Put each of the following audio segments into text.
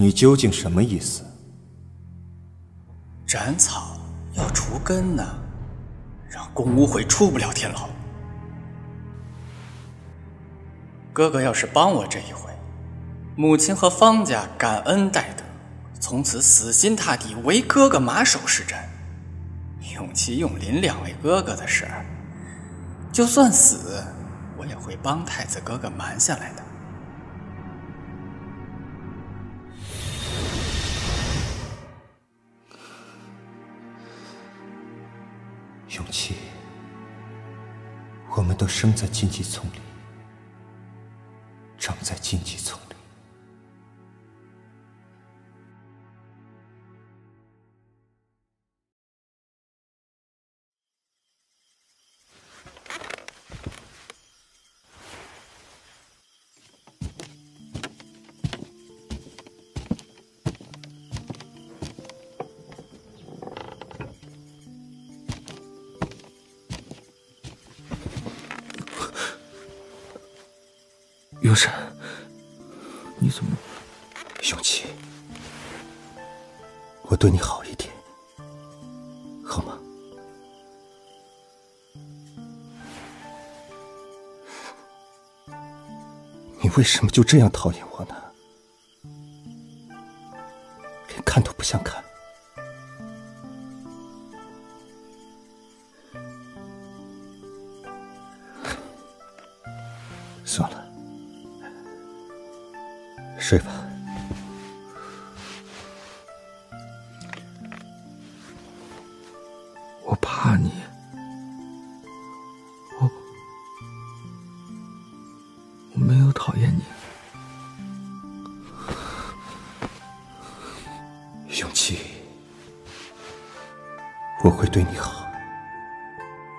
你究竟什么意思？斩草要除根呢，让宫无悔出不了天牢。哥哥要是帮我这一回，母亲和方家感恩戴德，从此死心塌地为哥哥马首是瞻。永琪、永林两位哥哥的事儿，就算死，我也会帮太子哥哥瞒下来的。我们都生在荆棘丛里，长在荆棘丛为什么就这样讨厌我呢？连看都不想看。算了，睡吧。我怕你，会对你好，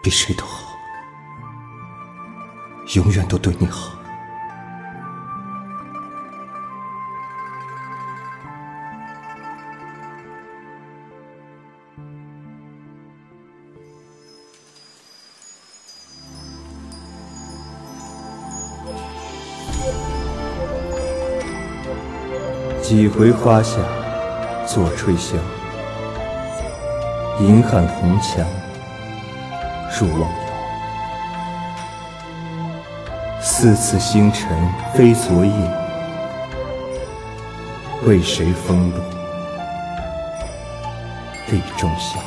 比谁都好，永远都对你好。几回花下坐吹箫，银汉红墙入望遥。似此星辰非昨夜，为谁风露立中笑？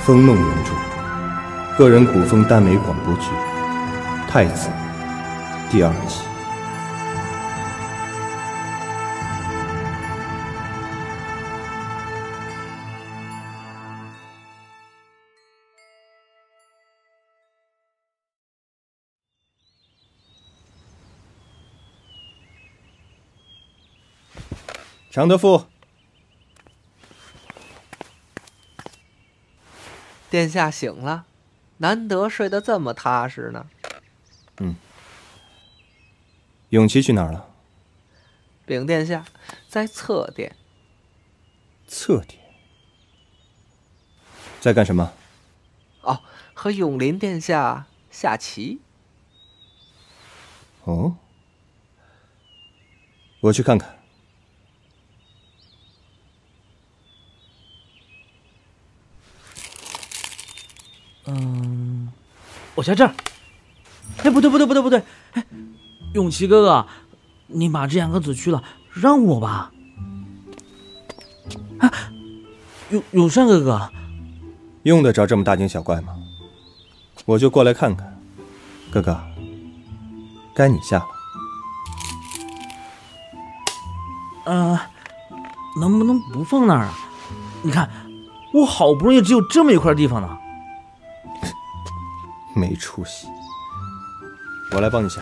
《风梦》原著，个人古风耽美广播剧《太子》第二集。常德父，殿下醒了，难得睡得这么踏实呢。嗯永琪去哪儿了？禀殿下，在侧殿。侧殿。在干什么？哦，和永林殿下下棋。哦，我去看看。我在这儿。哎，不对不对不对不对！哎，永琪哥哥，你把这两个子去了，让我吧。啊，永永善哥哥，用得着这么大惊小怪吗？我就过来看看。哥哥，该你下了。呃，能不能不放那儿啊？你看，我好不容易只有这么一块地方呢。没出息，我来帮你下。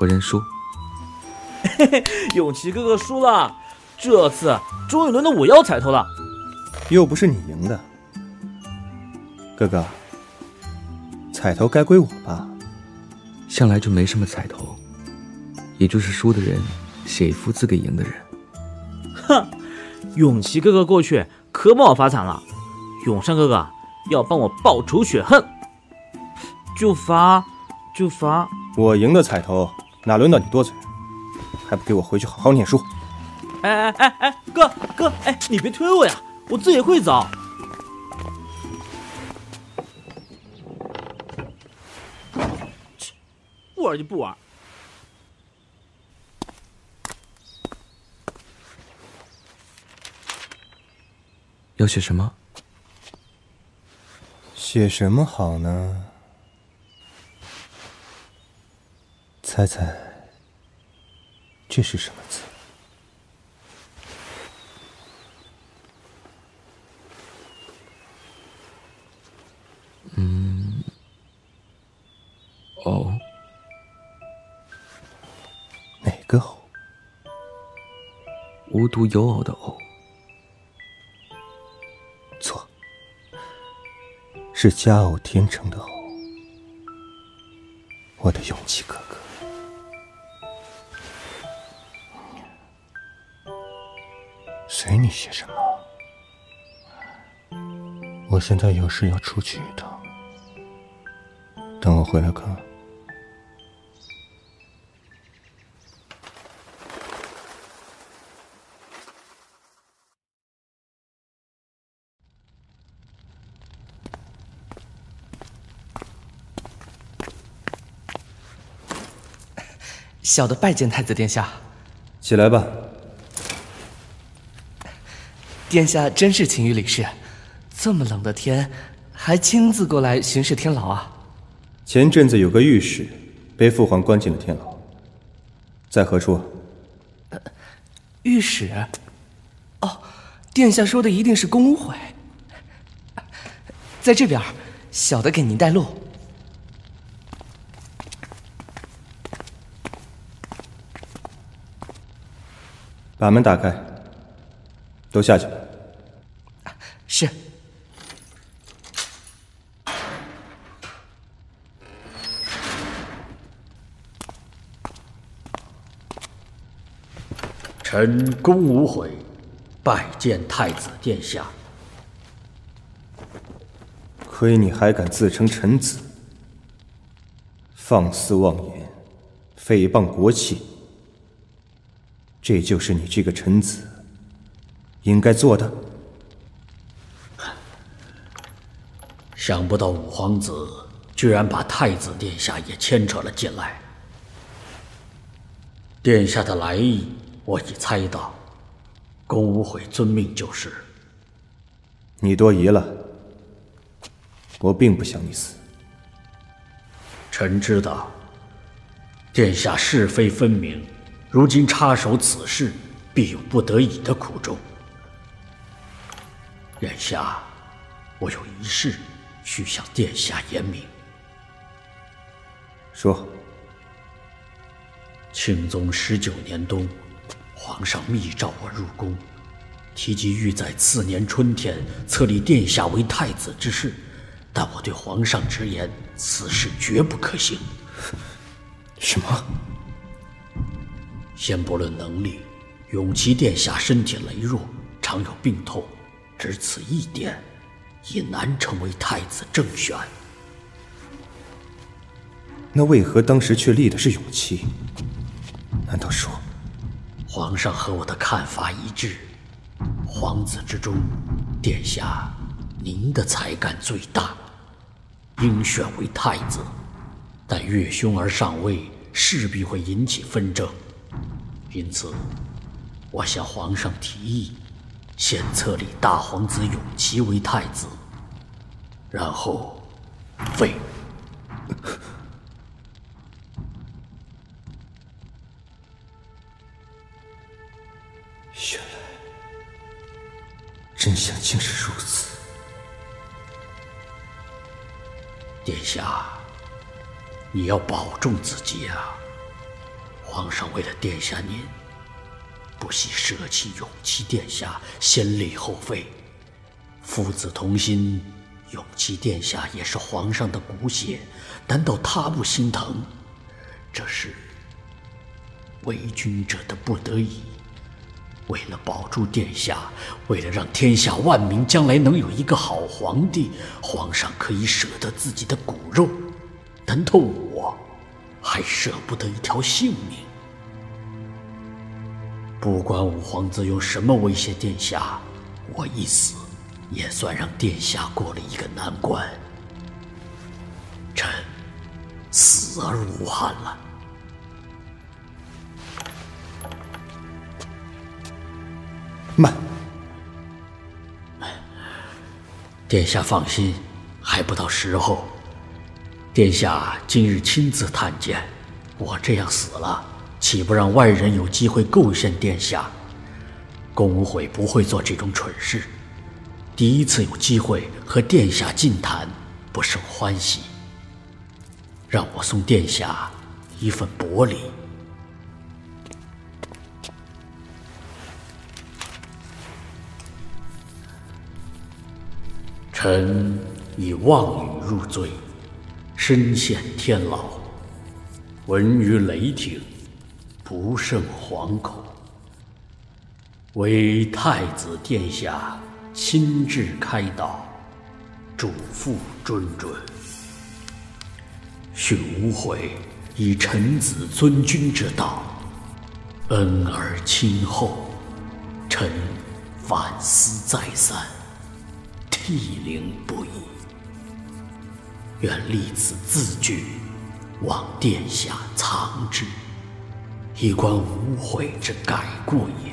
我认输。嘿嘿，永琪哥哥输了，这次终于轮到我要彩头了。又不是你赢的，哥哥，彩头该归我吧？向来就没什么彩头，也就是输的人写一幅字给赢的人。哼，永琪哥哥过去可把我发惨了，永山哥哥要帮我报仇雪恨，就罚就罚。我赢的彩头哪轮到你多嘴？还不给我回去好好念书！哎哎哎哎，哥哥，哎，你别推我呀，我自己会走。不玩就不玩。要写什么？写什么好呢？猜猜，这是什么字？嗯，哦，哪个偶？无独有偶的偶。是佳偶天成的偶。我的勇气哥哥，随你些什么。我现在有事要出去一趟，等我回来看。小的拜见太子殿下。起来吧。殿下真是勤于理事，这么冷的天，还亲自过来巡视天牢啊。前阵子有个御史被父皇关进了天牢，在何处？御史？哦，殿下说的一定是公会。在这边，小的给您带路。把门打开，都下去吧。是。臣公无悔，拜见太子殿下。亏你还敢自称臣子，放肆妄言，诽谤国戚。这就是你这个臣子应该做的。想不到五皇子居然把太子殿下也牵扯了进来。殿下的来意我已猜到，公无悔遵命就是。你多疑了，我并不想你死。臣知道，殿下是非分明。如今插手此事，必有不得已的苦衷。眼下，我有一事需向殿下言明。说。庆宗十九年冬，皇上密召我入宫，提及欲在次年春天册立殿下为太子之事，但我对皇上直言，此事绝不可行。什么？先不论能力，永琪殿下身体羸弱，常有病痛，只此一点，也难成为太子正选。那为何当时却立的是永琪？难道说，皇上和我的看法一致？皇子之中，殿下您的才干最大，应选为太子。但越兄而上位，势必会引起纷争。因此，我向皇上提议，先册立大皇子永琪为太子，然后废。原来真相竟是如此，殿下，你要保重自己啊！皇上为了殿下您，不惜舍弃永琪殿下，先立后废，父子同心，永琪殿下也是皇上的骨血，难道他不心疼？这是为君者的不得已。为了保住殿下，为了让天下万民将来能有一个好皇帝，皇上可以舍得自己的骨肉，难道我还舍不得一条性命？不管五皇子用什么威胁殿下，我一死，也算让殿下过了一个难关。臣死而无憾了。慢，殿下放心，还不到时候。殿下今日亲自探监，我这样死了，岂不让外人有机会构陷殿下？公会不会做这种蠢事。第一次有机会和殿下近谈，不胜欢喜。让我送殿下一份薄礼。臣以妄语入罪，身陷天牢，闻于雷霆，不胜惶恐。唯太子殿下亲自开导，嘱咐谆谆。许无悔以臣子尊君之道，恩而亲厚，臣反思再三。涕零不已，愿立此字据，望殿下藏之，以观无悔之改过也。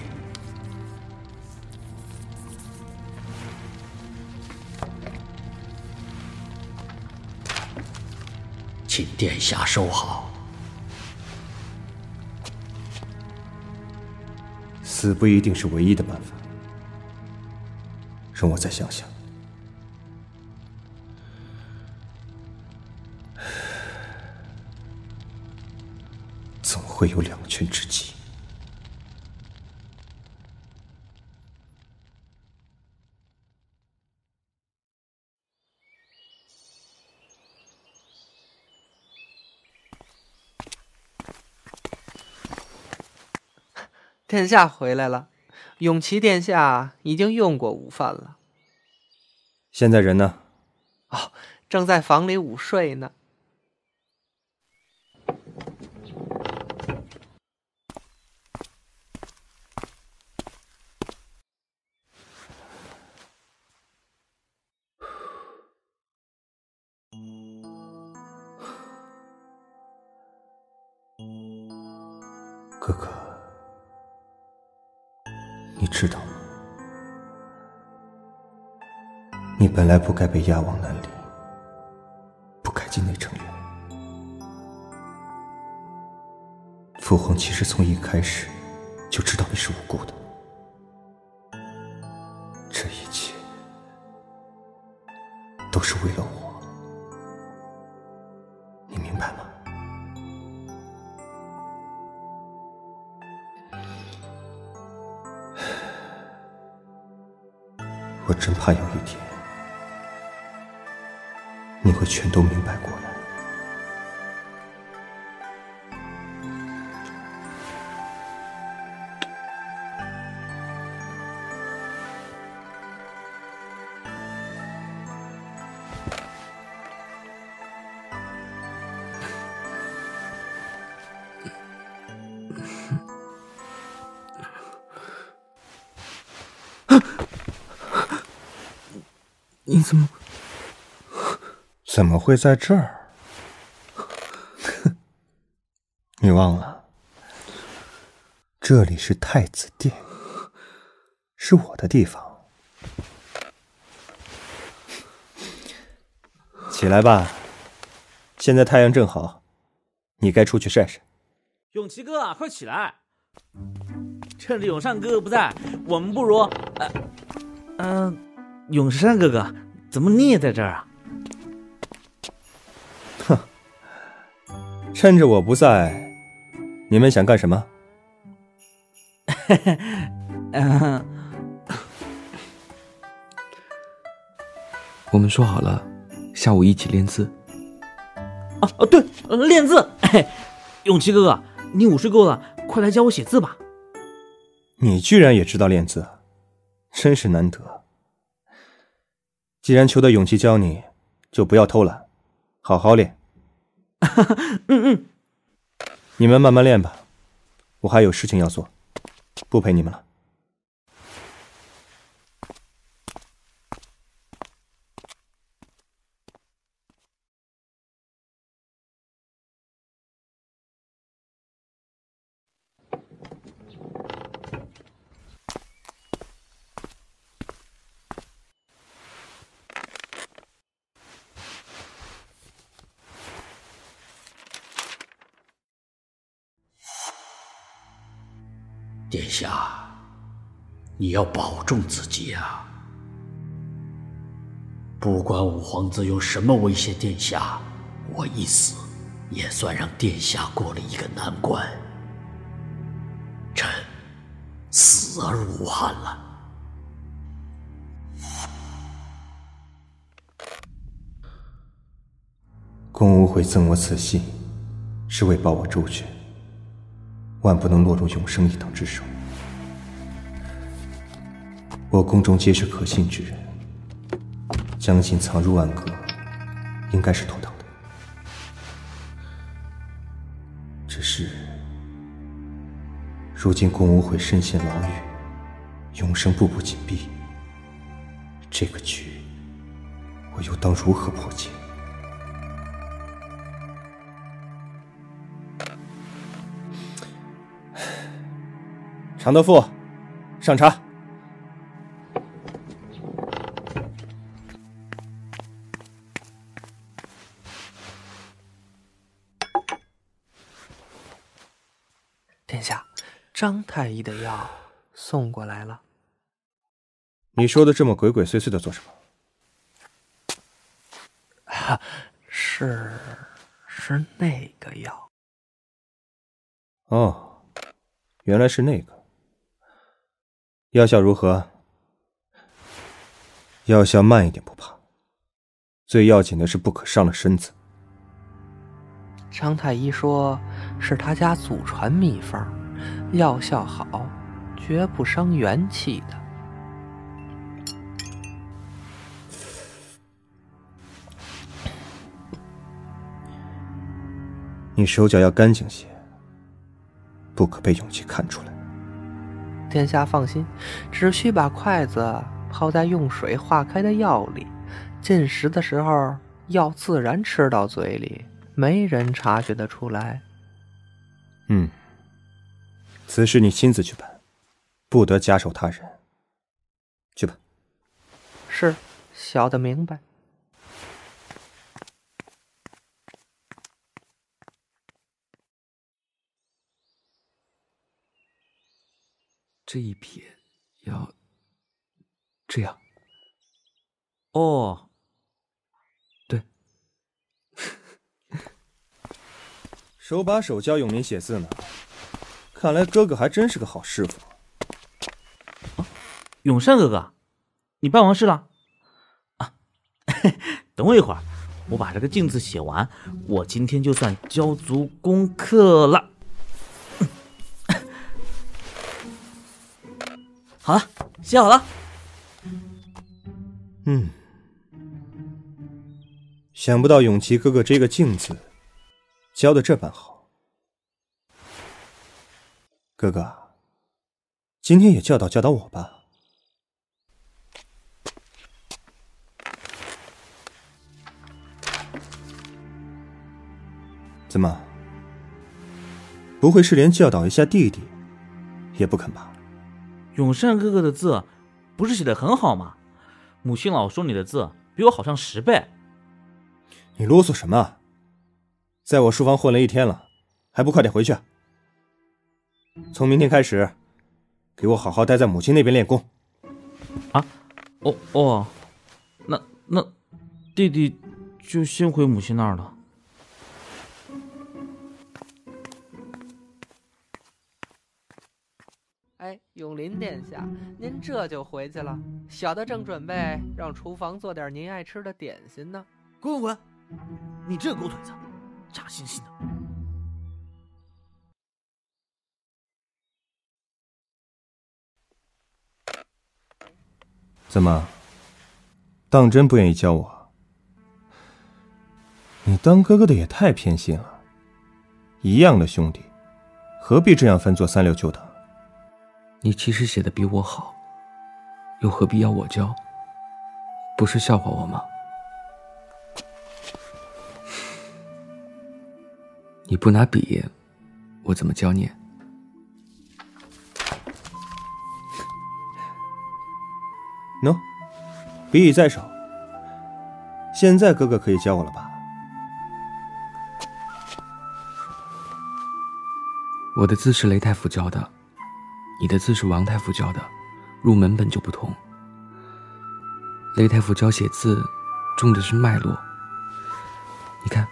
请殿下收好。死不一定是唯一的办法，让我再想想。会有两全之计。殿下回来了，永琪殿下已经用过午饭了。现在人呢？哦，正在房里午睡呢。本来不该被押往南陵，不该进内城院。父皇其实从一开始就知道你是无辜的，这一切都是为了我。你明白吗我真怕有一天，会全都明白过来。会在这儿？你忘了，这里是太子殿，是我的地方。起来吧，现在太阳正好，你该出去晒晒。永琪哥，快起来！趁着永善哥哥不在，我们不如……嗯。永善哥哥，怎么你也在这儿啊？趁着我不在，你们想干什么？嗯，我们说好了，下午一起练字。哦哦，对，练字。永琪哥哥，你午睡够了，快来教我写字吧。你居然也知道练字，真是难得。既然求得勇气教你，就不要偷懒，好好练。哈 哈嗯嗯，你们慢慢练吧，我还有事情要做，不陪你们了。要保重自己啊！不管五皇子用什么威胁殿下，我一死，也算让殿下过了一个难关。臣死而无憾了。公无悔赠我此信，是为保我周全。万不能落入永生一党之手。我宫中皆是可信之人，将信藏入暗阁，应该是妥当的。只是，如今宫无悔身陷牢狱，永生步步紧逼，这个局，我又当如何破解？常德富，上茶。张太医的药送过来了。你说的这么鬼鬼祟祟的做什么？是，是那个药。哦，原来是那个。药效如何？药效慢一点不怕，最要紧的是不可伤了身子。张太医说是他家祖传秘方，药效好，绝不伤元气的。你手脚要干净些，不可被勇气看出来。殿下放心，只需把筷子泡在用水化开的药里，进食的时候药自然吃到嘴里，没人察觉得出来。嗯，此事你亲自去办，不得假手他人。去吧。是，小的明白。这一撇要这样哦，对，手把手教永明写字呢。看来哥哥还真是个好师傅。永善哥哥，你办完事了？啊，等我一会儿，我把这个“镜”子写完，我今天就算交足功课了。好了，写好了。嗯，想不到永琪哥哥这个“镜子教的这般好。哥哥，今天也教导教导我吧。怎么？不会是连教导一下弟弟也不肯吧？永善哥哥的字不是写的很好吗？母亲老说你的字比我好上十倍。你啰嗦什么？在我书房混了一天了，还不快点回去？从明天开始，给我好好待在母亲那边练功。啊？哦哦，那那弟弟就先回母亲那儿了。哎，永林殿下，您这就回去了？小的正准备让厨房做点您爱吃的点心呢。滚滚滚！你这狗腿子，假惺惺的！怎么？当真不愿意教我？你当哥哥的也太偏心了。一样的兄弟，何必这样分作三六九等？你其实写的比我好，又何必要我教？不是笑话我吗？你不拿笔，我怎么教你？喏，笔已在手。现在哥哥可以教我了吧？我的字是雷太傅教的，你的字是王太傅教的，入门本就不同。雷太傅教写字，重的是脉络。你看，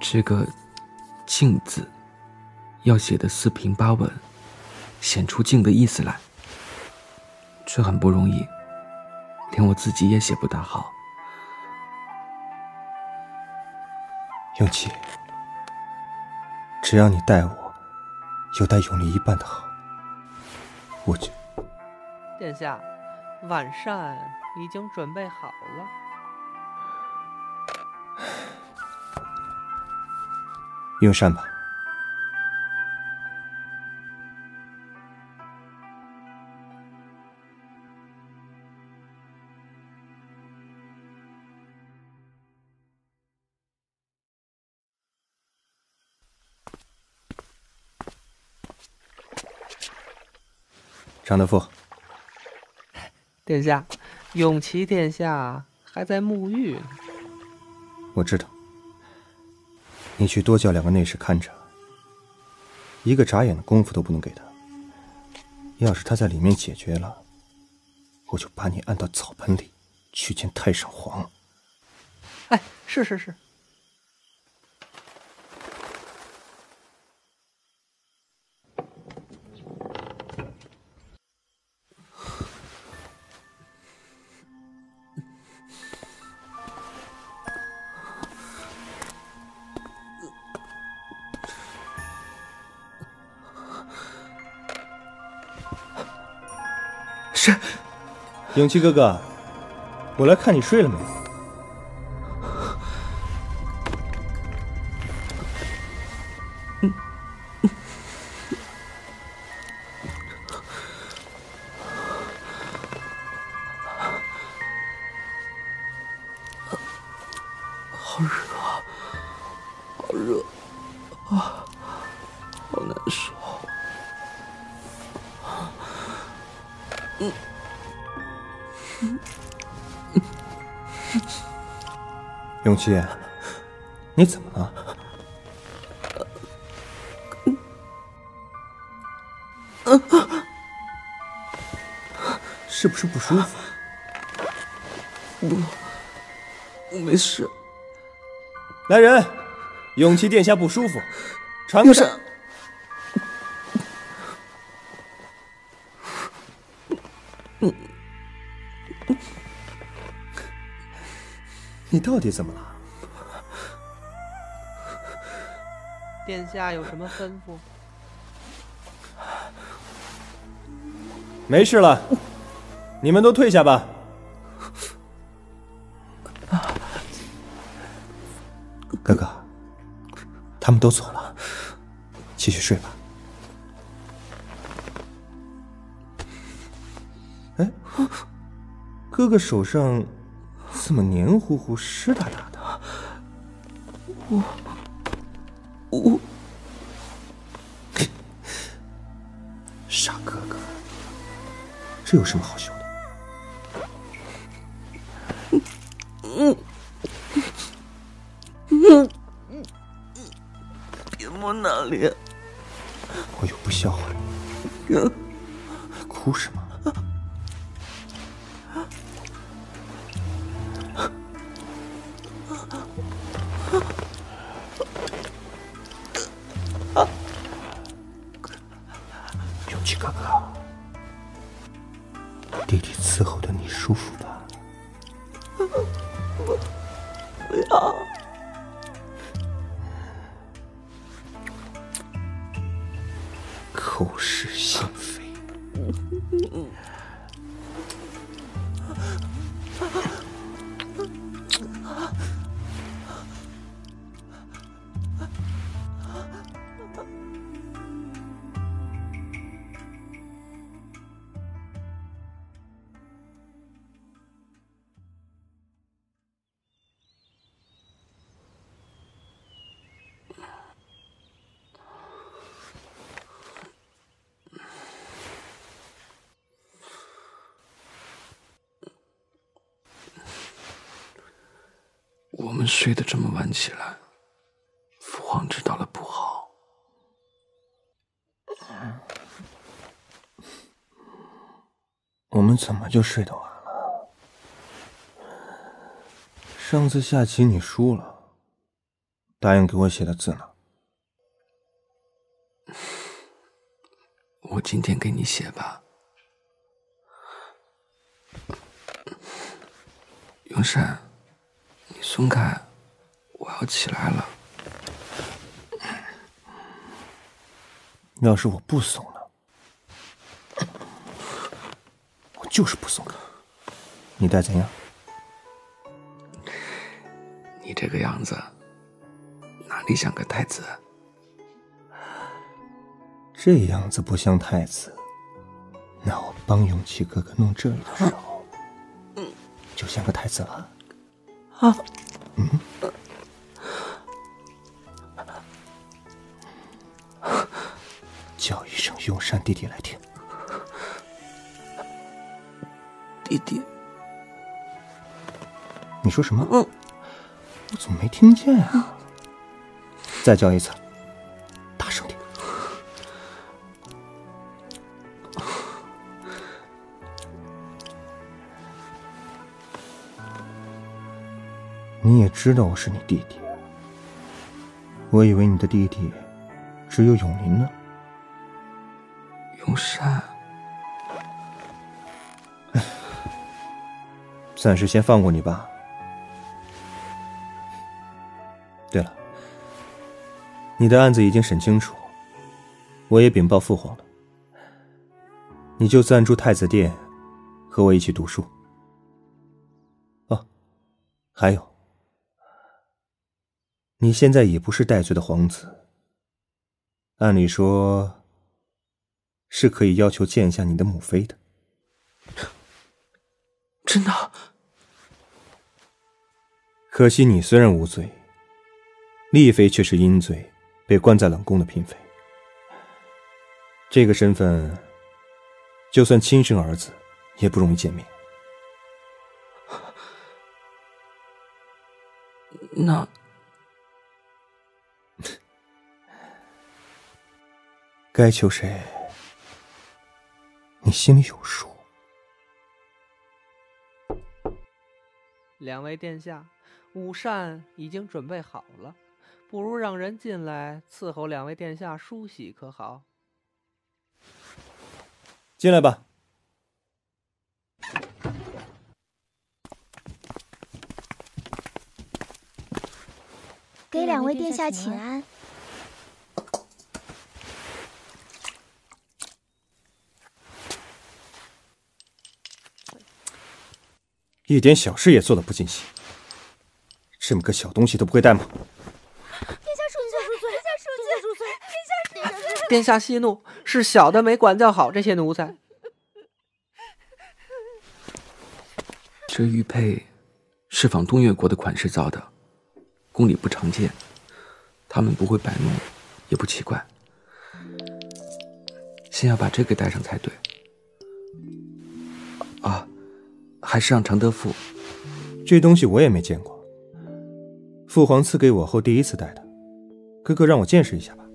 这个“静”字，要写的四平八稳，显出“静”的意思来。这很不容易，连我自己也写不大好。永琪，只要你待我有待永离一半的好，我就。殿下，晚膳已经准备好了。用膳吧。常德父，殿下，永琪殿下还在沐浴呢。我知道。你去多叫两个内侍看着，一个眨眼的功夫都不能给他。要是他在里面解决了，我就把你按到澡盆里去见太上皇。哎，是是是。是，永琪哥哥，我来看你睡了没？永琪，你怎么了？是不是不舒服？不，我没事。来人，永琪殿下不舒服，传个你到底怎么了？殿下有什么吩咐？没事了，你们都退下吧。哥哥，他们都走了，继续睡吧。哎，哥哥手上怎么黏糊糊、湿哒哒的？我我傻哥哥，这有什么好笑的？嗯嗯别摸那里！睡得这么晚起来，父皇知道了不好。我们怎么就睡得晚了？上次下棋你输了，答应给我写的字呢？我今天给你写吧。永山，你松开，我要起来了。要是我不怂呢？我就是不松开。你待怎样？你这个样子，哪里像个太子？这样子不像太子，那我帮永琪哥哥弄这里的时候，就像个太子了。啊，嗯，叫一声永山弟弟来听。弟弟，你说什么？嗯，我怎么没听见啊？再叫一次，大声点。你也知道我是你弟弟，我以为你的弟弟只有永林呢。永山，暂时先放过你吧。对了，你的案子已经审清楚，我也禀报父皇了，你就暂住太子殿，和我一起读书。哦，还有。你现在已不是戴罪的皇子，按理说是可以要求见一下你的母妃的。真的？可惜你虽然无罪，丽妃却是因罪被关在冷宫的嫔妃。这个身份，就算亲生儿子也不容易见面。那。该求谁，你心里有数。两位殿下，午膳已经准备好了，不如让人进来伺候两位殿下梳洗，可好？进来吧。给两位殿下请安。一点小事也做的不尽心，这么个小东西都不会带吗？殿下恕罪，殿下恕罪，殿下恕罪，殿下殿下殿下息怒，是小的没管教好这些奴才。这玉佩是仿东越国的款式造的，宫里不常见，他们不会摆弄，也不奇怪。先要把这个戴上才对。还是让常德富，这东西我也没见过。父皇赐给我后第一次戴的，哥哥让我见识一下吧。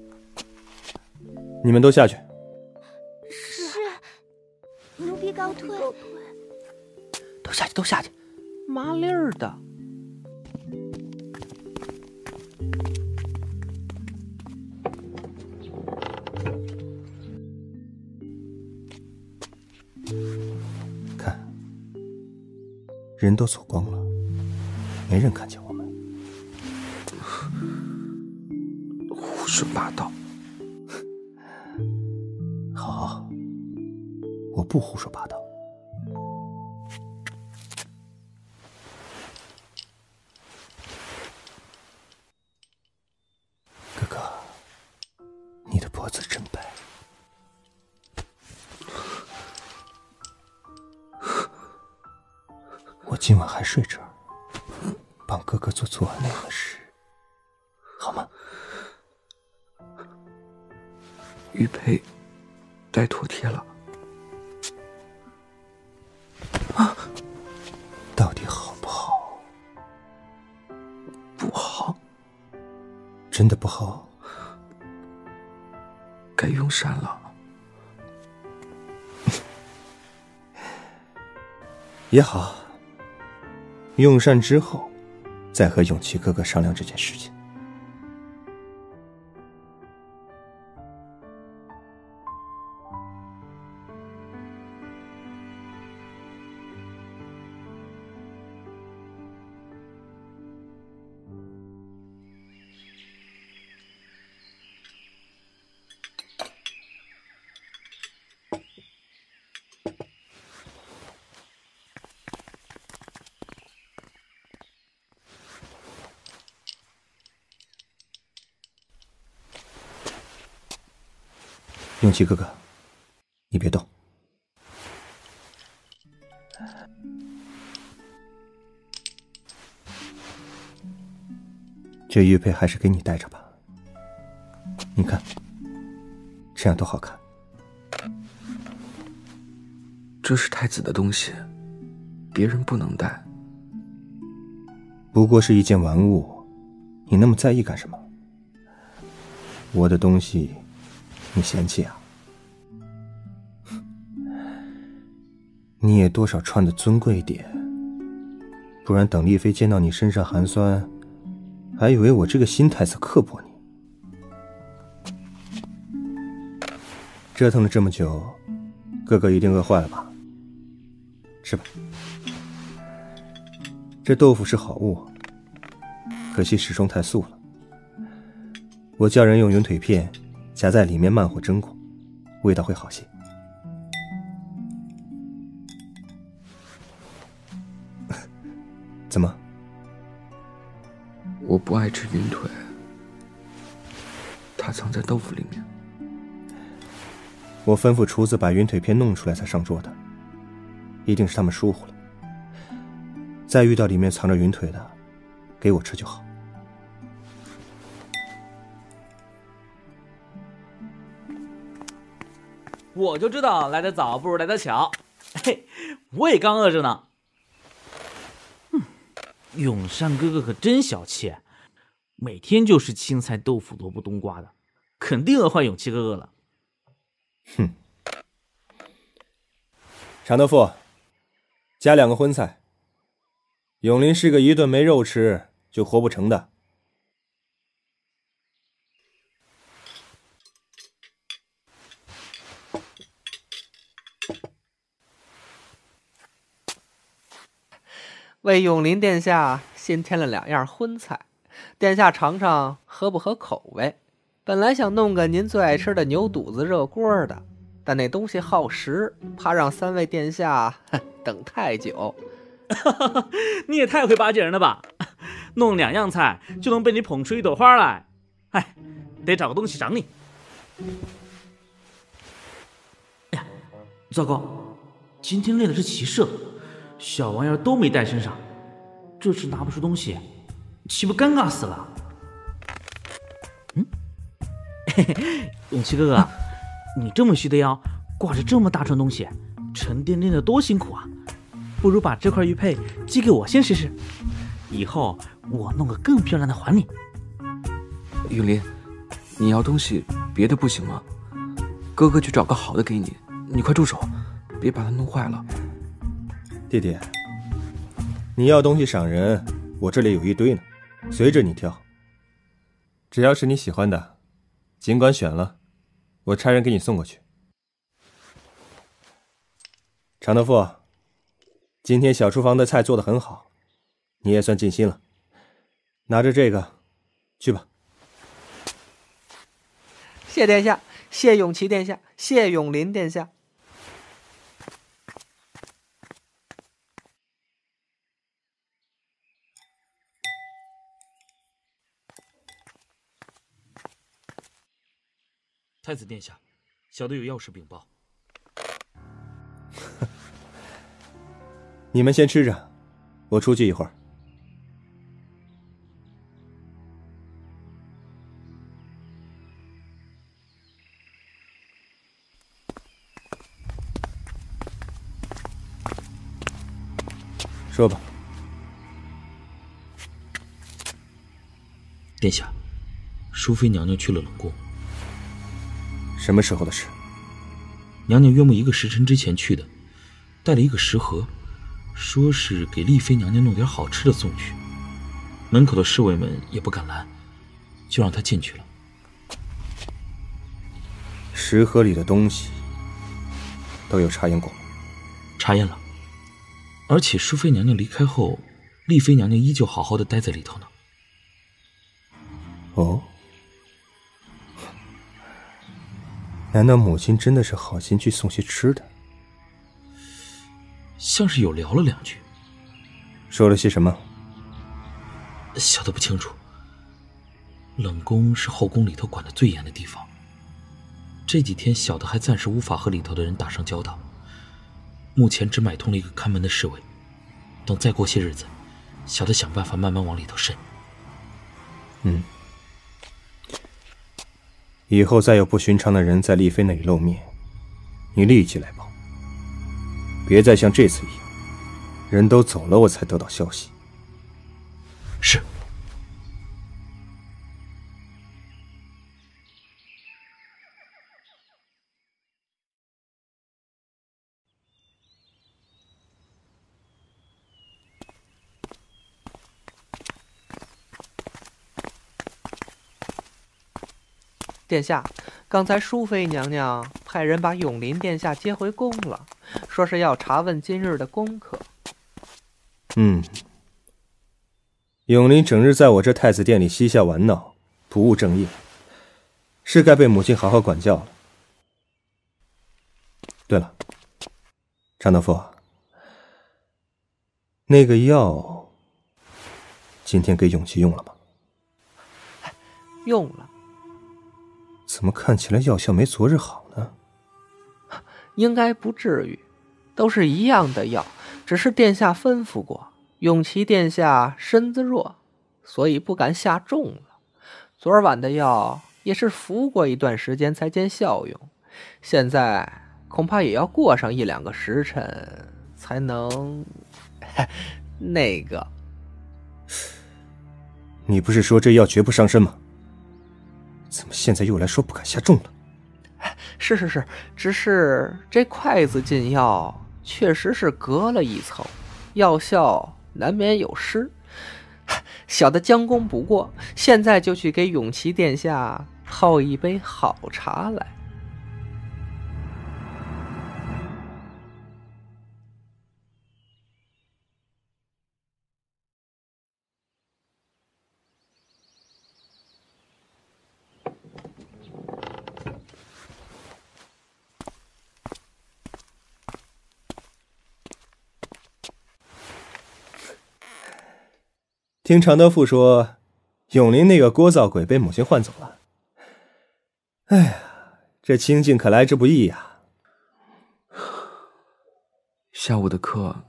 你们都下去。是。奴婢告退。都下去，都下去。麻利儿的。人都走光了，没人看见我们。胡说八道！好，我不胡说八道。哥哥，你的脖子真白。今晚还睡这儿，帮哥哥做昨晚那样的事，好吗？玉佩戴妥帖了，啊，到底好不好不好？真的不好，该用膳了。也好，用膳之后，再和永琪哥哥商量这件事情。永琪哥哥，你别动。这玉佩还是给你戴着吧。你看，这样多好看。这是太子的东西，别人不能戴。不过是一件玩物，你那么在意干什么？我的东西。你嫌弃啊？你也多少穿的尊贵点，不然等丽妃见到你身上寒酸，还以为我这个新太子刻薄你。折腾了这么久，哥哥一定饿坏了吧？吃吧，这豆腐是好物，可惜始终太素了。我叫人用云腿片。夹在里面慢火蒸过，味道会好些。怎么？我不爱吃云腿，它藏在豆腐里面。我吩咐厨子把云腿片弄出来才上桌的，一定是他们疏忽了。再遇到里面藏着云腿的，给我吃就好。我就知道来得早不如来得巧，嘿，我也刚饿着呢。永善哥哥可真小气，每天就是青菜、豆腐、萝卜、冬瓜的，肯定饿坏永琪哥哥了。哼，常德富，加两个荤菜。永林是个一顿没肉吃就活不成的。为永林殿下新添了两样荤菜，殿下尝尝合不合口味。本来想弄个您最爱吃的牛肚子热锅的，但那东西耗时，怕让三位殿下等太久。你也太会巴结人了吧！弄两样菜就能被你捧出一朵花来？哎，得找个东西赏你。哎呀，糟糕！今天练的是骑射。小玩意儿都没带身上，这次拿不出东西，岂不尴尬死了？嗯，嘿嘿，勇气哥哥，你这么虚的腰，挂着这么大串东西，沉甸甸的多辛苦啊！不如把这块玉佩寄给我先试试，以后我弄个更漂亮的还你。永林，你要东西，别的不行吗？哥哥去找个好的给你，你快住手，别把它弄坏了。弟弟，你要东西赏人，我这里有一堆呢，随着你挑。只要是你喜欢的，尽管选了，我差人给你送过去。常德富，今天小厨房的菜做的很好，你也算尽心了。拿着这个，去吧。谢殿下，谢永琪殿下，谢永林殿下。太子殿下，小的有要事禀报。你们先吃着，我出去一会儿。说吧，殿下，淑妃娘娘去了冷宫。什么时候的事？娘娘约莫一个时辰之前去的，带了一个食盒，说是给丽妃娘娘弄点好吃的送去。门口的侍卫们也不敢拦，就让她进去了。食盒里的东西都有查验过吗？查验了，而且淑妃娘娘离开后，丽妃娘娘依旧好好的待在里头呢。哦，难道母亲真的是好心去送些吃的？像是有聊了两句，说了些什么？小的不清楚。冷宫是后宫里头管的最严的地方。这几天小的还暂时无法和里头的人打上交道，目前只买通了一个看门的侍卫。等再过些日子，小的想办法慢慢往里头渗。嗯。以后再有不寻常的人在丽妃那里露面，你立即来报。别再像这次一样，人都走了我才得到消息。是。殿下，刚才淑妃娘娘派人把永林殿下接回宫了，说是要查问今日的功课。嗯，永林整日在我这太子殿里嬉笑玩闹，不务正业，是该被母亲好好管教了。对了，张大夫，那个药今天给永琪用了吗？用了。怎么看起来药效没昨日好呢？应该不至于，都是一样的药，只是殿下吩咐过，永琪殿下身子弱，所以不敢下重了。昨晚的药也是服过一段时间才见效用，现在恐怕也要过上一两个时辰才能那个。你不是说这药绝不伤身吗？怎么现在又来说不敢下重了？是是是，只是这筷子进药确实是隔了一层，药效难免有失。小的将功补过，现在就去给永琪殿下泡一杯好茶来。听常德富说，永林那个聒噪鬼被母亲换走了。哎呀，这清静可来之不易呀！下午的课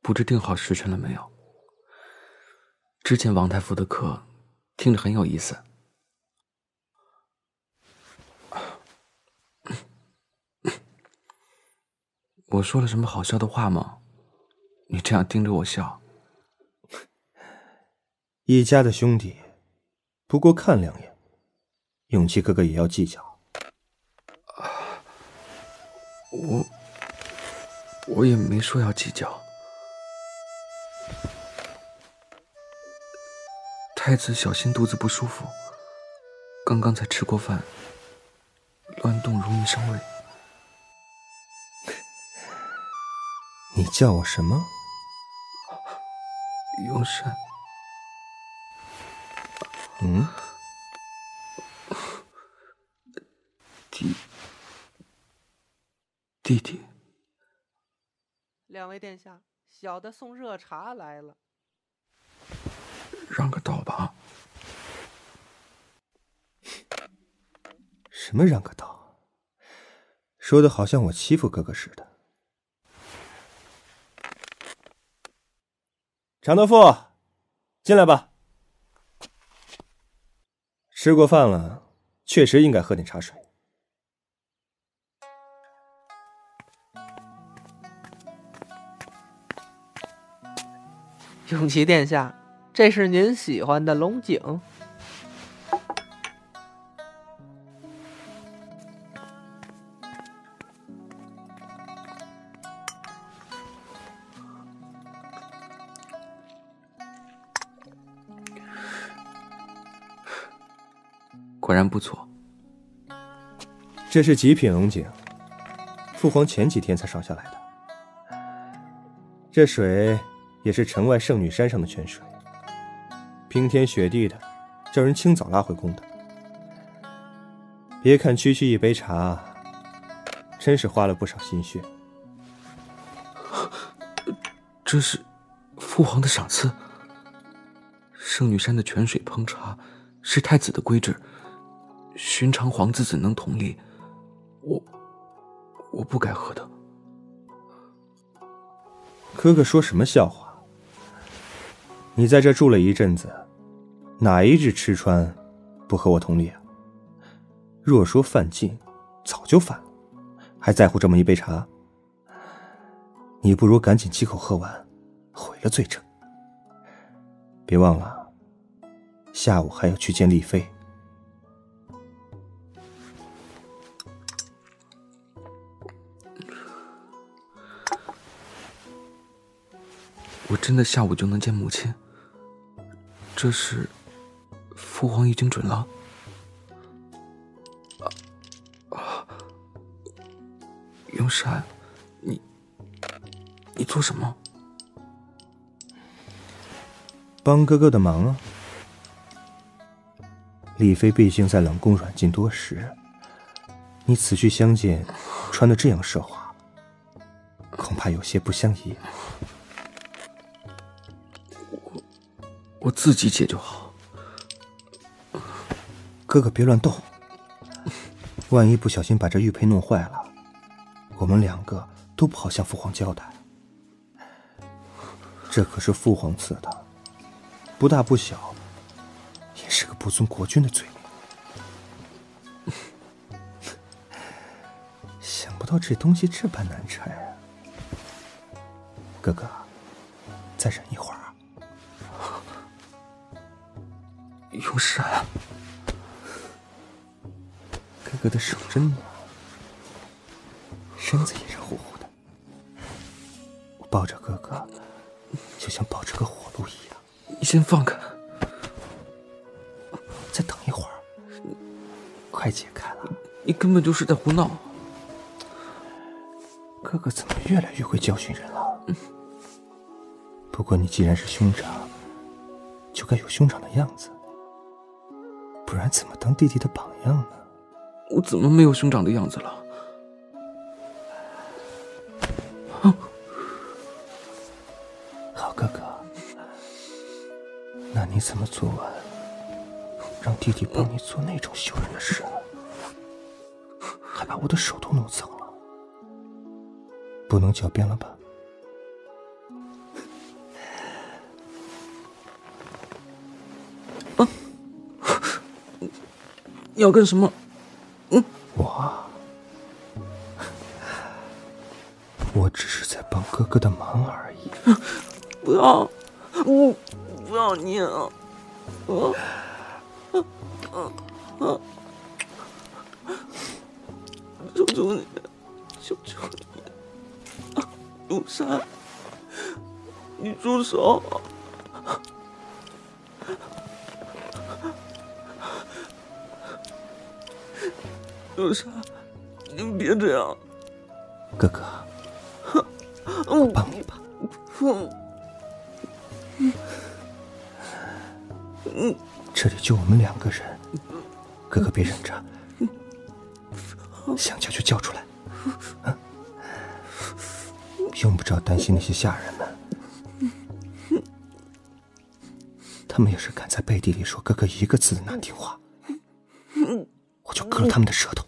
不知定好时辰了没有？之前王太傅的课听着很有意思。我说了什么好笑的话吗？你这样盯着我笑。一家的兄弟，不过看两眼，永琪哥哥也要计较。我我也没说要计较。太子小心肚子不舒服，刚刚才吃过饭，乱动容易伤胃。你叫我什么？永山。嗯，弟弟弟，两位殿下，小的送热茶来了。让个道吧。什么让个道？说的好像我欺负哥哥似的。常德富，进来吧。吃过饭了，确实应该喝点茶水。永琪殿下，这是您喜欢的龙井。果然不错。这是极品龙井，父皇前几天才烧下来的。这水也是城外圣女山上的泉水，冰天雪地的，叫人清早拉回宫的。别看区区一杯茶，真是花了不少心血。这是父皇的赏赐。圣女山的泉水烹茶是太子的规制，寻常皇子怎能同理？我我不该喝的。哥哥说什么笑话？你在这住了一阵子，哪一日吃穿不和我同理啊？若说犯禁，早就犯了，还在乎这么一杯茶？你不如赶紧几口喝完，毁了罪证。别忘了，下午还要去见丽妃。我真的下午就能见母亲？这是父皇已经准了？啊啊！永山，你你做什么？帮哥哥的忙啊！丽妃毕竟在冷宫软禁多时，你此去相见，穿的这样奢华，恐怕有些不相宜。我自己解就好。哥哥别乱动，万一不小心把这玉佩弄坏了，我们两个都不好向父皇交代。这可是父皇赐的。不大不小，也是个不尊国君的罪名。想不到这东西这般难拆啊！哥哥，再忍一会儿不是啊，哥哥的手真暖，身子也热乎乎的。我抱着哥哥，就像抱着个火炉一样。你先放开，再等一会儿，快解开了。你根本就是在胡闹。哥哥怎么越来越会教训人了？不过你既然是兄长，就该有兄长的样子，不然怎么当弟弟的榜样呢？我怎么没有兄长的样子了？好哥哥，那你怎么昨晚让弟弟帮你做那种羞人的事呢？还把我的手都弄脏了，不能狡辩了吧？要干什么？嗯，我，我只是在帮哥哥的忙而已。不要，我不要你啊！啊啊啊！求求你，求求你，永山，你住手！永山，你别这样，哥哥，我帮你吧。嗯，这里就我们两个人，哥哥别忍着，想叫就叫出来，啊，用不着担心那些下人们，他们要是敢在背地里说哥哥一个字的难听话，我就割了他们的舌头。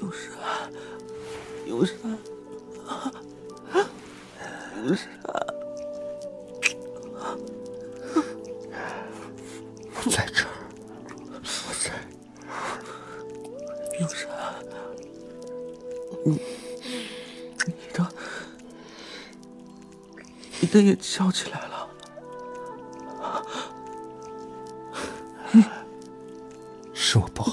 永山，永山，永山，我在这儿，我在。永山，你，你的，你的也翘起来了。是我不好，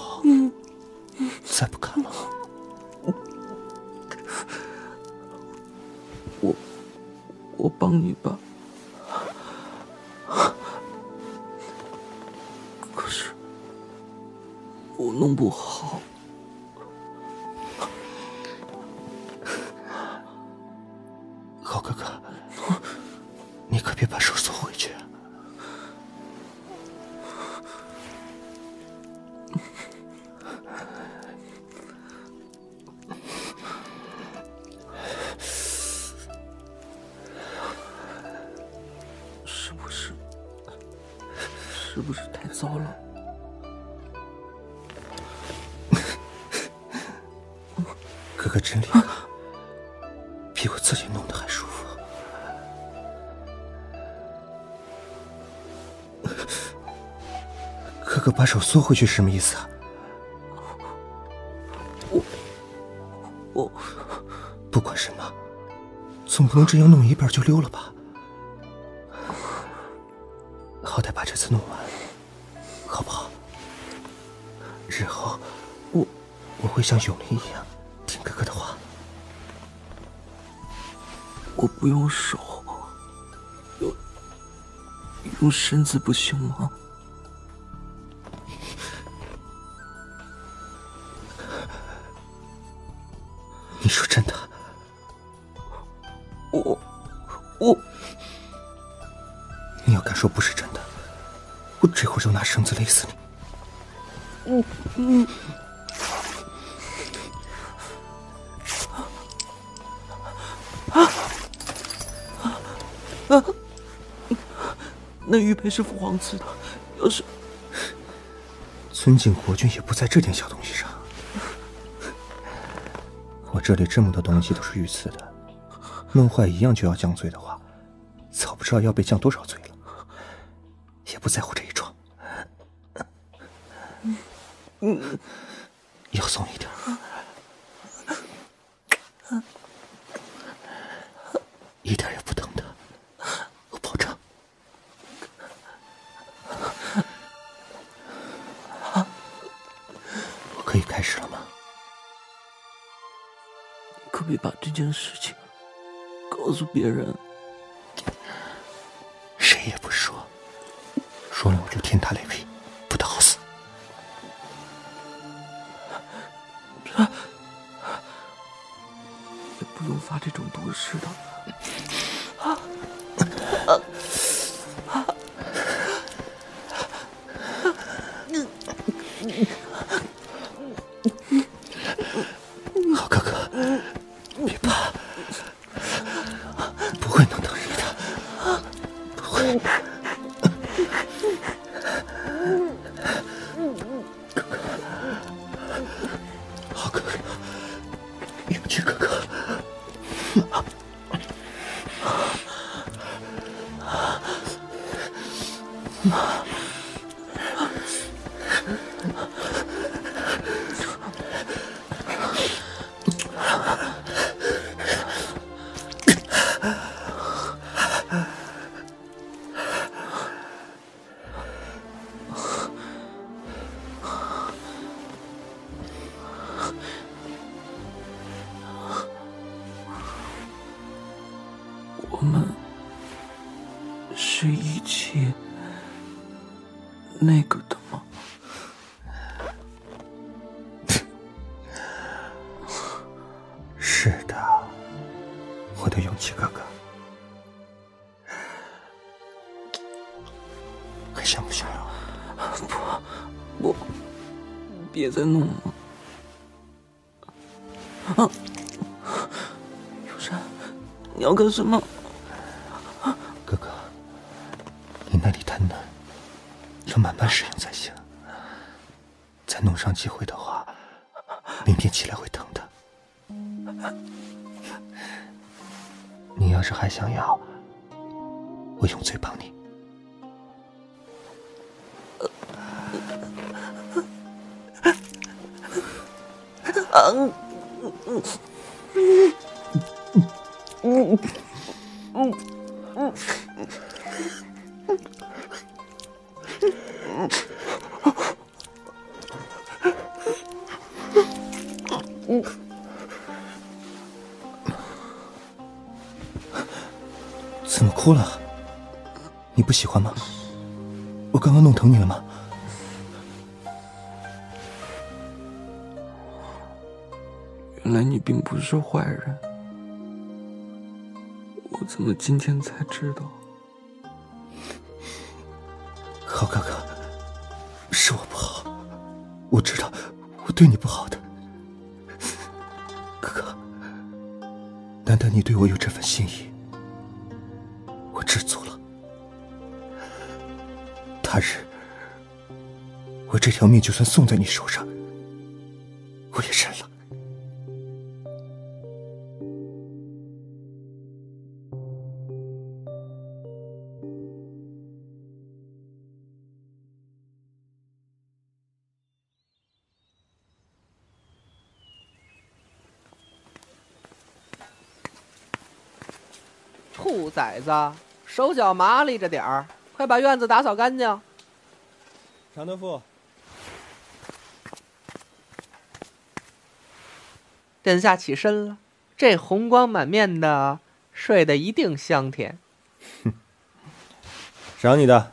手缩回去什么意思啊？我不管什么，总不能这样弄一半就溜了吧？好歹把这次弄完，好不好？日后我我会像永林一样听哥哥的话。我不用手，用用身子不行吗？是父皇赐的，要是尊敬国君也不在这点小东西上。我这里这么多东西都是御赐的，弄坏一样就要降罪的话，早不知道要被降多少罪了。也不在乎这一桩。嗯，要松一点，件事情告诉别人。谁也不说，说了我就天打雷劈，还想不想要？不，不，别再弄了。啊！有山，你要干什么？哥哥，你那里太嫩，要慢慢适应才行。再弄上几回的话，明天起来会疼的。你要是还想要，我用嘴帮你。今天才知道？好哥哥，是我不好，我知道我对你不好的。哥哥，难得你对我有这份心意，我知足了。他日我这条命就算送在你手上，子，手脚麻利着点儿，快把院子打扫干净。常德富，殿下起身了，这红光满面的，睡得一定香甜。赏你的，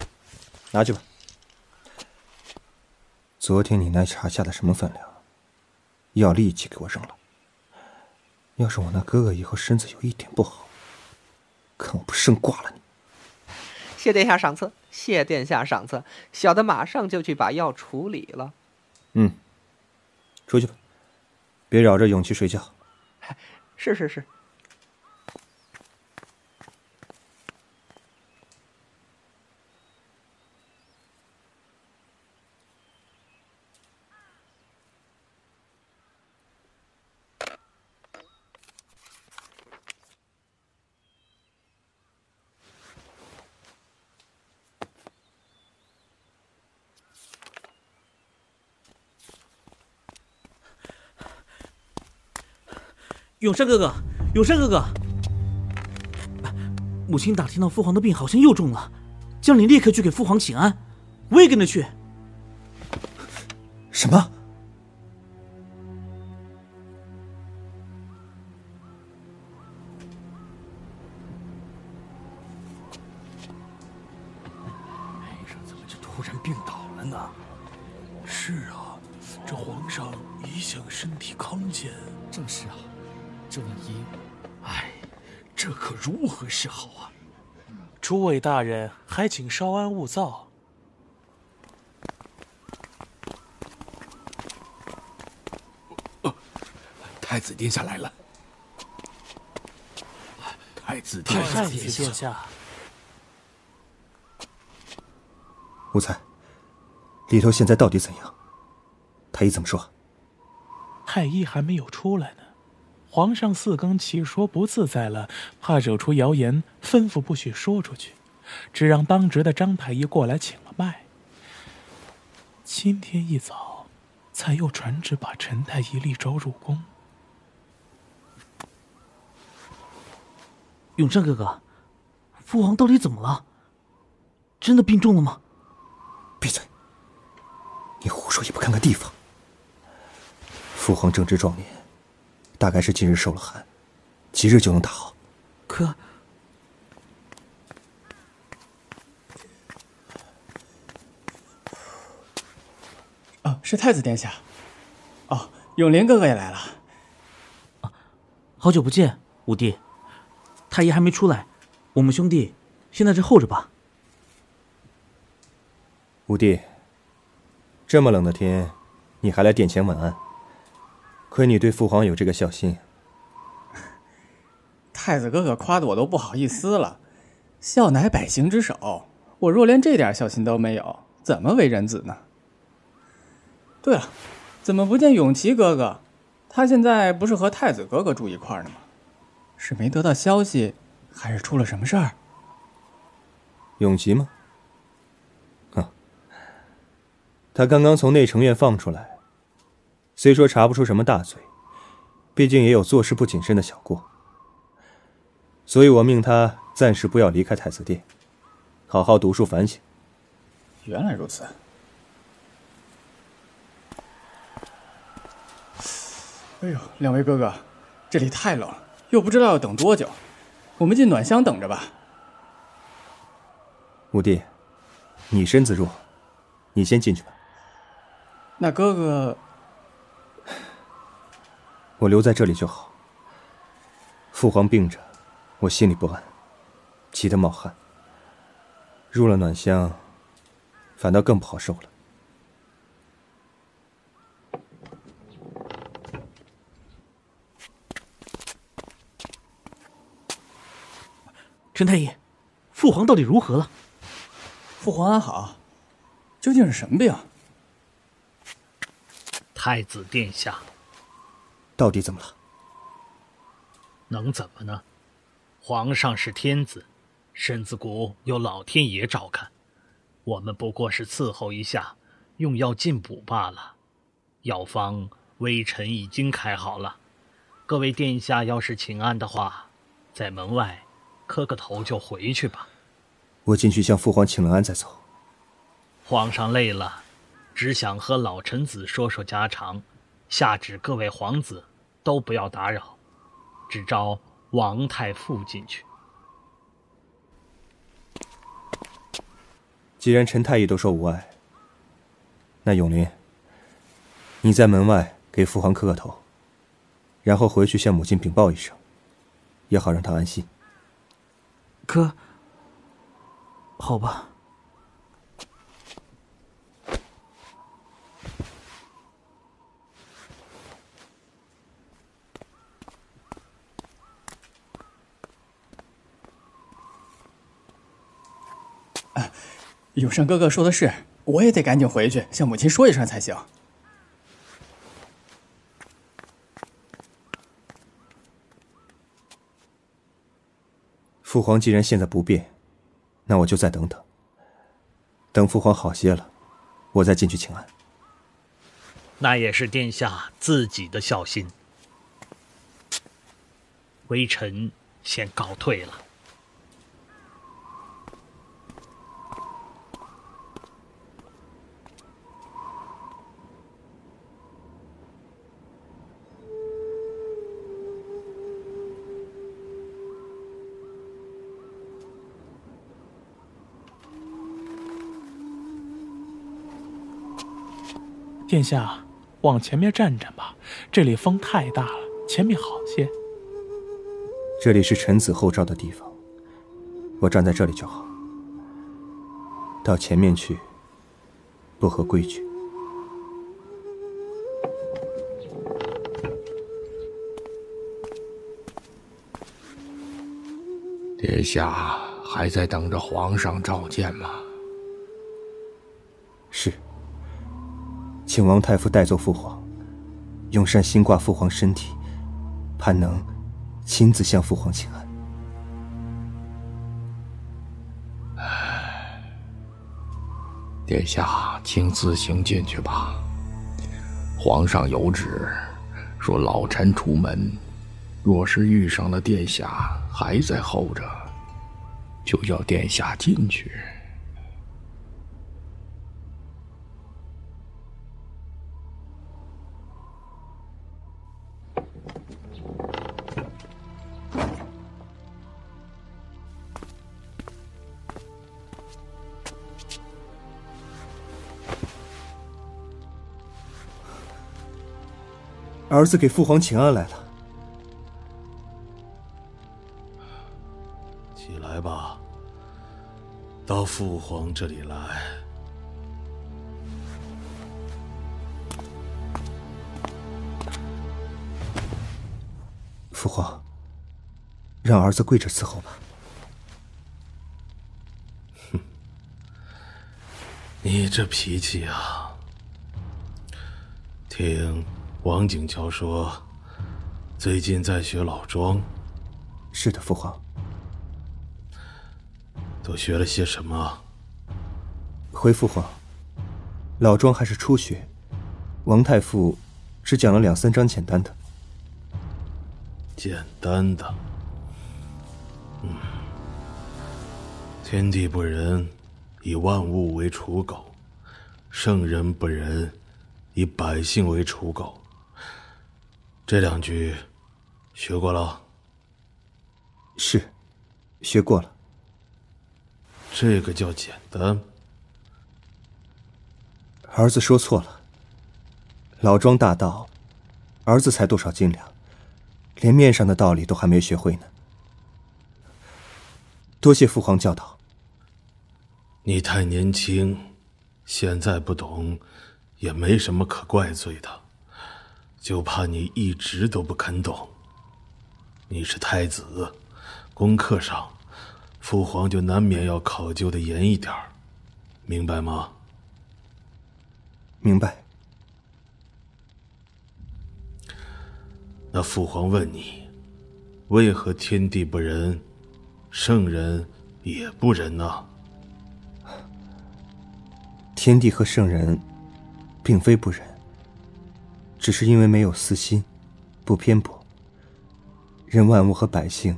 拿去吧。昨天你那茶下的什么分量？要立即给我扔了。要是我那哥哥以后身子有一点不好，看我不生挂了你！谢殿下赏赐，谢殿下赏赐，小的马上就去把药处理了。嗯，出去吧，别扰着永琪睡觉。是 是是。永山哥哥，永山哥哥，母亲打听到父皇的病好像又重了，叫你立刻去给父皇请安，我也跟着去。位大人，还请稍安勿躁。太子殿下来了。太子殿下，太子殿下。无才，里头现在到底怎样？太医怎么说？太医还没有出来呢。皇上四更起说不自在了，怕惹出谣言，吩咐不许说出去，只让当值的张太医过来请了脉。今天一早，才又传旨把陈太医立召入宫。永胜哥哥，父皇到底怎么了？真的病重了吗？闭嘴！你胡说也不看看地方。父皇正值壮年，大概是近日受了寒，即日就能大好。可……是太子殿下。哦，永林哥哥也来了。啊，好久不见，五弟。太医还没出来，我们兄弟先在这候着吧。五弟，这么冷的天，你还来殿前问安，亏你对父皇有这个孝心。太子哥哥夸的我都不好意思了，孝乃百行之首，我若连这点孝心都没有，怎么为人子呢？对了，怎么不见永琪哥哥？他现在不是和太子哥哥住一块儿呢吗？是没得到消息，还是出了什么事儿？永琪吗？啊，他刚刚从内城院放出来，虽说查不出什么大罪，毕竟也有做事不谨慎的小过，所以我命他暂时不要离开太子殿，好好读书反省。原来如此。哎呦，两位哥哥，这里太冷了。又不知道要等多久，我们进暖箱等着吧。五弟，你身子弱，你先进去吧。那哥哥，我留在这里就好。父皇病着，我心里不安，急得冒汗。入了暖箱，反倒更不好受了。陈太医，父皇到底如何了？父皇安好，究竟是什么病？太子殿下，到底怎么了？能怎么呢？皇上是天子，身子骨有老天爷照看，我们不过是伺候一下，用药进补罢了。药方微臣已经开好了，各位殿下要是请安的话，在门外。磕个头就回去吧。我进去向父皇请了安再走。皇上累了，只想和老臣子说说家常，下旨各位皇子都不要打扰，只招王太傅进去。既然陈太医都说无碍，那永林，你在门外给父皇磕个头，然后回去向母亲禀报一声，也好让他安心。哥，好吧。永胜哥哥说的是，我也得赶紧回去向母亲说一声才行。父皇既然现在不便，那我就再等等。等父皇好些了，我再进去请安。那也是殿下自己的孝心。微臣先告退了。殿下，往前面站站吧，这里风太大了，前面好些。这里是臣子后诏的地方，我站在这里就好。到前面去，不合规矩。殿下还在等着皇上召见吗？是。请王太傅带奏父皇，用善心挂父皇身体，盼能亲自向父皇请安。殿下，请自行进去吧。皇上有旨，说老臣出门，若是遇上了殿下还在候着，就叫殿下进去。儿子给父皇请安来了，起来吧，到父皇这里来。父皇，让儿子跪着伺候吧。哼，你这脾气啊！听。王景桥说：“最近在学老庄。”是的，父皇。都学了些什么？回父皇，老庄还是初学，王太傅只讲了两三章简单的。简单的。嗯。天地不仁，以万物为刍狗；圣人不仁，以百姓为刍狗。这两句学过了。是，学过了。这个叫简单？儿子说错了。老庄大道，儿子才多少斤两，连面上的道理都还没学会呢。多谢父皇教导。你太年轻，现在不懂，也没什么可怪罪的。就怕你一直都不肯懂。你是太子，功课上，父皇就难免要考究的严一点明白吗？明白。那父皇问你，为何天地不仁，圣人也不仁呢？天地和圣人，并非不仁，只是因为没有私心，不偏颇，任万物和百姓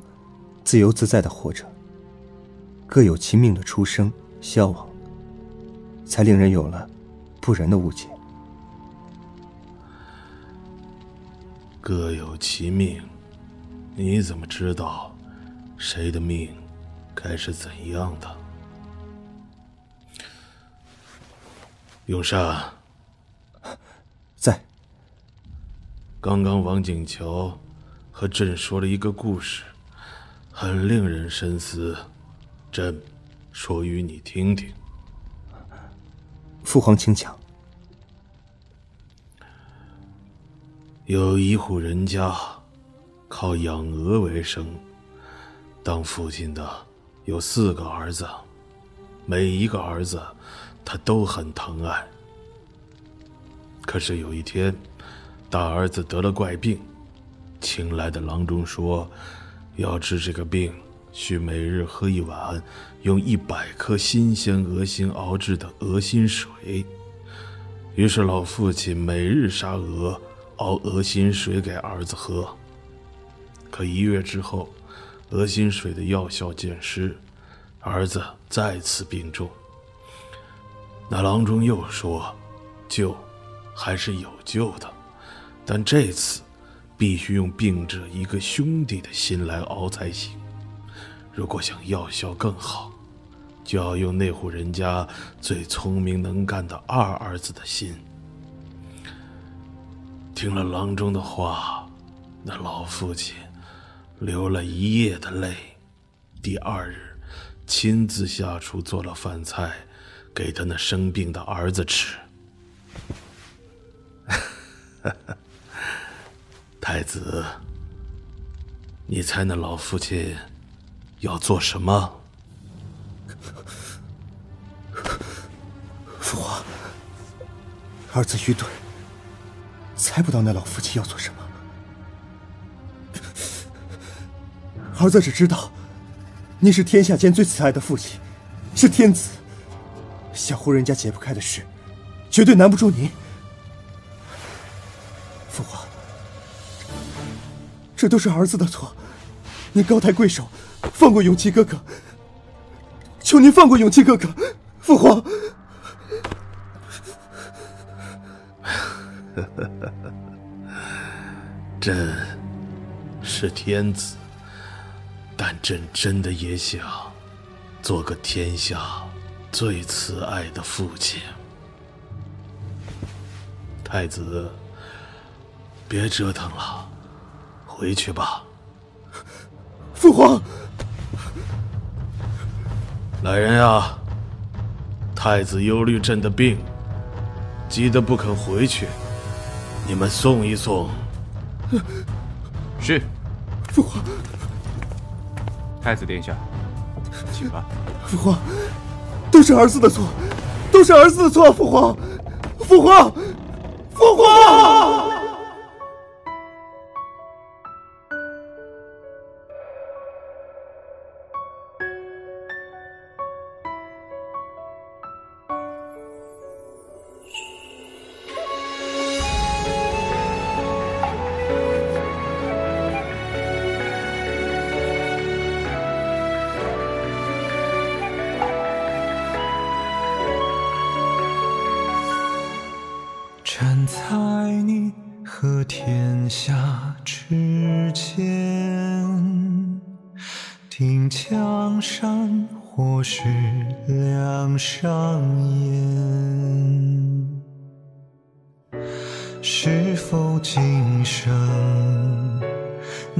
自由自在的活着，各有其命的出生消亡，才令人有了不仁的误解。各有其命，你怎么知道谁的命该是怎样的？永善，在。刚刚王景桥和朕说了一个故事，很令人深思，朕说与你听听。父皇，请讲。有一户人家，靠养鹅为生。当父亲的有四个儿子，每一个儿子他都很疼爱。可是有一天，大儿子得了怪病，请来的郎中说，要治这个病，需每日喝一碗用一百颗新鲜鹅心熬制的鹅心水。于是老父亲每日杀鹅。熬鹅心水给儿子喝。可一月之后，鹅心水的药效渐失，儿子再次病重。那郎中又说：“救，还是有救的，但这次必须用病者一个兄弟的心来熬才行。如果想药效更好，就要用那户人家最聪明能干的二儿子的心。”听了郎中的话，那老父亲流了一夜的泪。第二日，亲自下厨做了饭菜，给他那生病的儿子吃。太子，你猜那老父亲要做什么？父皇，儿子愚钝。猜不到那老父亲要做什么，儿子只知道，你是天下间最慈爱的父亲，是天子。小户人家解不开的事，绝对难不住您。父皇，这都是儿子的错，您高抬贵手，放过永琪哥哥。求您放过永琪哥哥，父皇。朕是天子，但朕真的也想做个天下最慈爱的父亲。太子，别折腾了，回去吧。父皇，来人啊！太子忧虑朕的病，急得不肯回去。你们送一送。是，父皇。太子殿下，请吧。父皇，都是儿子的错，都是儿子的错。父皇，父皇，父皇。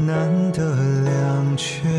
难得两全。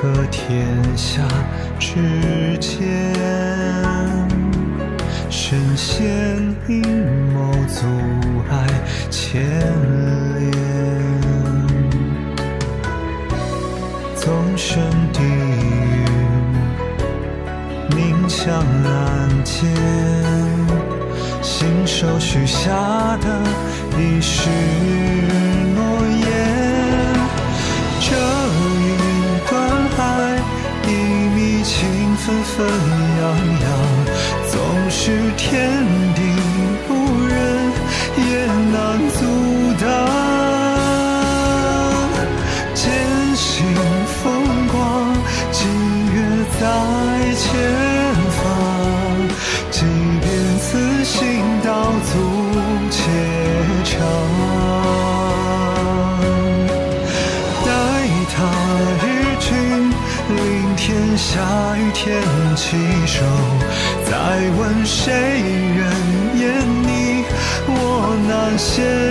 和天下之间，神仙阴谋阻碍牵连，纵身地狱命向暗天，信手许下的一誓。纷扬扬，总是天。还问谁人厌你？我那些。